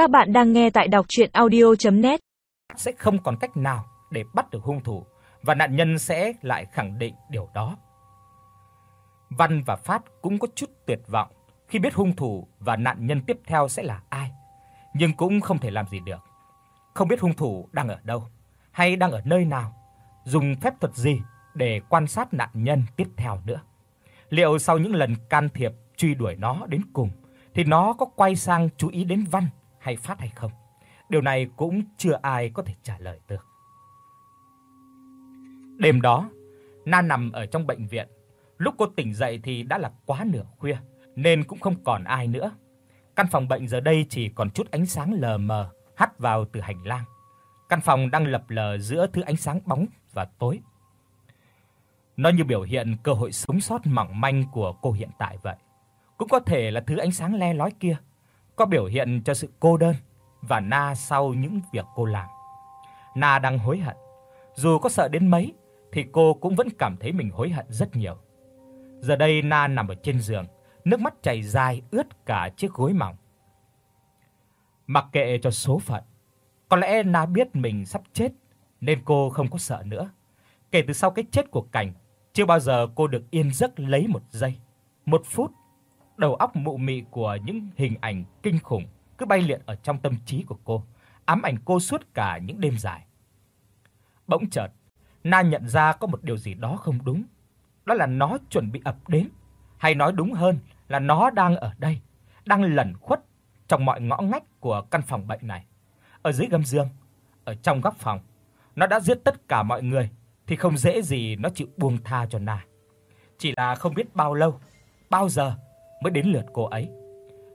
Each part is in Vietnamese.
Các bạn đang nghe tại đọc audio net Sẽ không còn cách nào để bắt được hung thủ và nạn nhân sẽ lại khẳng định điều đó. Văn và Phát cũng có chút tuyệt vọng khi biết hung thủ và nạn nhân tiếp theo sẽ là ai, nhưng cũng không thể làm gì được. Không biết hung thủ đang ở đâu hay đang ở nơi nào, dùng phép thuật gì để quan sát nạn nhân tiếp theo nữa. Liệu sau những lần can thiệp truy đuổi nó đến cùng thì nó có quay sang chú ý đến Văn hay Phát hay không? Điều này cũng chưa ai có thể trả lời được. Đêm đó, Na nằm ở trong bệnh viện. Lúc cô tỉnh dậy thì đã là quá nửa khuya nên cũng không còn ai nữa. Căn phòng bệnh giờ đây chỉ còn chút ánh sáng lờ mờ hắt vào từ hành lang. Căn phòng đang lập lờ giữa thứ ánh sáng bóng và tối. Nó như biểu hiện cơ hội sống sót mỏng manh của cô hiện tại vậy. Cũng có thể là thứ ánh sáng le lói kia có biểu hiện cho sự cô đơn và Na sau những việc cô làm. Na đang hối hận. Dù có sợ đến mấy thì cô cũng vẫn cảm thấy mình hối hận rất nhiều. Giờ đây Na nằm ở trên giường, nước mắt chảy dài ướt cả chiếc gối mỏng. Mặc kệ cho số phận, có lẽ Na biết mình sắp chết nên cô không có sợ nữa. Kể từ sau cái chết của Cảnh, chưa bao giờ cô được yên giấc lấy một giây, một phút. Đầu óc mụ mị của những hình ảnh kinh khủng cứ bay lượn ở trong tâm trí của cô, ám ảnh cô suốt cả những đêm dài. Bỗng chợt, Na nhận ra có một điều gì đó không đúng. Đó là nó chuẩn bị ập đến, hay nói đúng hơn là nó đang ở đây, đang lẩn khuất trong mọi ngõ ngách của căn phòng bệnh này. Ở dưới gầm giường, ở trong góc phòng, nó đã giết tất cả mọi người thì không dễ gì nó chịu buông tha cho Na. Chỉ là không biết bao lâu, bao giờ mới đến lượt cô ấy.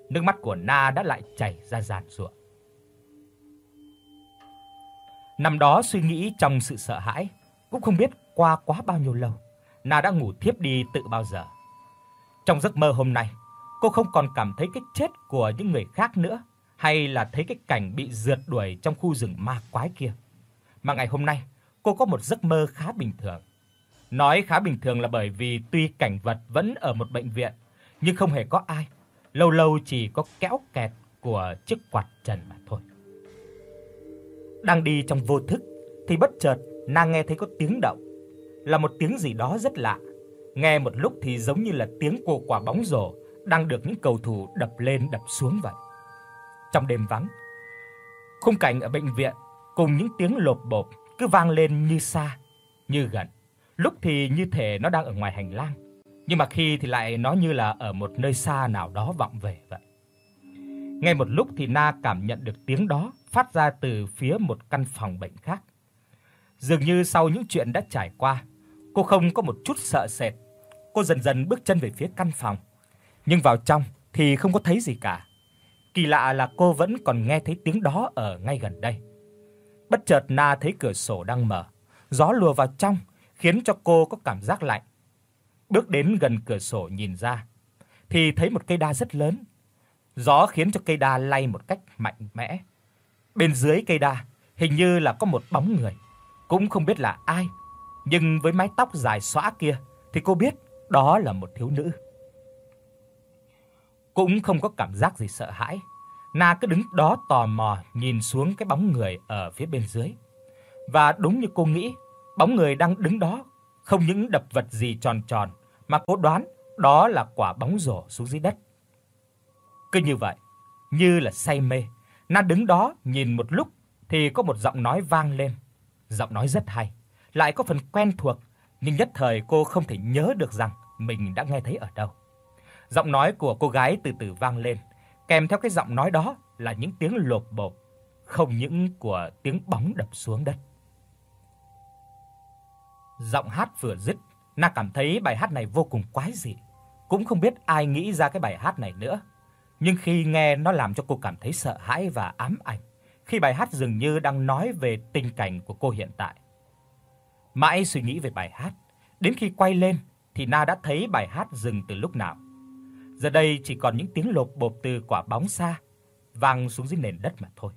Nước mắt của Na đã lại chảy ra giàn giụa. Năm đó suy nghĩ trong sự sợ hãi, cũng không biết qua quá bao nhiêu lâu, Na đã ngủ thiếp đi tự bao giờ. Trong giấc mơ hôm nay, cô không còn cảm thấy cái chết của những người khác nữa, hay là thấy cái cảnh bị rượt đuổi trong khu rừng ma quái kia. Mà ngày hôm nay, cô có một giấc mơ khá bình thường. Nói khá bình thường là bởi vì tuy cảnh vật vẫn ở một bệnh viện, nhưng không hề có ai, lâu lâu chỉ có kéo kẹt của chiếc quạt trần mà thôi. Đang đi trong vô thức thì bất chợt nàng nghe thấy có tiếng động, là một tiếng gì đó rất lạ. Nghe một lúc thì giống như là tiếng của quả bóng rổ đang được những cầu thủ đập lên đập xuống vậy. Trong đêm vắng, khung cảnh ở bệnh viện cùng những tiếng lộp bộp cứ vang lên như xa, như gần. Lúc thì như thể nó đang ở ngoài hành lang, nhưng mà khi thì lại nó như là ở một nơi xa nào đó vọng về vậy. Ngay một lúc thì Na cảm nhận được tiếng đó phát ra từ phía một căn phòng bệnh khác. Dường như sau những chuyện đã trải qua, cô không có một chút sợ sệt. Cô dần dần bước chân về phía căn phòng, nhưng vào trong thì không có thấy gì cả. Kỳ lạ là cô vẫn còn nghe thấy tiếng đó ở ngay gần đây. Bất chợt Na thấy cửa sổ đang mở, gió lùa vào trong khiến cho cô có cảm giác lạnh. Bước đến gần cửa sổ nhìn ra thì thấy một cây đa rất lớn. Gió khiến cho cây đa lay một cách mạnh mẽ. Bên dưới cây đa hình như là có một bóng người, cũng không biết là ai, nhưng với mái tóc dài xõa kia thì cô biết đó là một thiếu nữ. Cũng không có cảm giác gì sợ hãi, Na cứ đứng đó tò mò nhìn xuống cái bóng người ở phía bên dưới. Và đúng như cô nghĩ, bóng người đang đứng đó không những đập vật gì tròn tròn mà cố đoán đó là quả bóng rổ xuống dưới đất. Cứ như vậy, như là say mê, Na đứng đó nhìn một lúc thì có một giọng nói vang lên. Giọng nói rất hay, lại có phần quen thuộc, nhưng nhất thời cô không thể nhớ được rằng mình đã nghe thấy ở đâu. Giọng nói của cô gái từ từ vang lên, kèm theo cái giọng nói đó là những tiếng lộp bộp, không những của tiếng bóng đập xuống đất. Giọng hát vừa dứt, Na cảm thấy bài hát này vô cùng quái dị, cũng không biết ai nghĩ ra cái bài hát này nữa. Nhưng khi nghe nó làm cho cô cảm thấy sợ hãi và ám ảnh, khi bài hát dường như đang nói về tình cảnh của cô hiện tại. Mãi suy nghĩ về bài hát, đến khi quay lên thì Na đã thấy bài hát dừng từ lúc nào. Giờ đây chỉ còn những tiếng lộp bộp từ quả bóng xa vang xuống dưới nền đất mà thôi.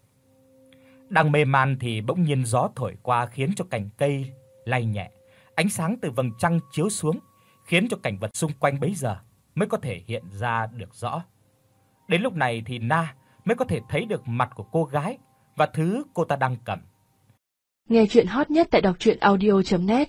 Đang mê man thì bỗng nhiên gió thổi qua khiến cho cành cây lay nhẹ, ánh sáng từ vầng trăng chiếu xuống khiến cho cảnh vật xung quanh bấy giờ mới có thể hiện ra được rõ. Đến lúc này thì Na mới có thể thấy được mặt của cô gái và thứ cô ta đang cầm. Nghe truyện hot nhất tại doctruyenaudio.net